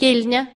gelini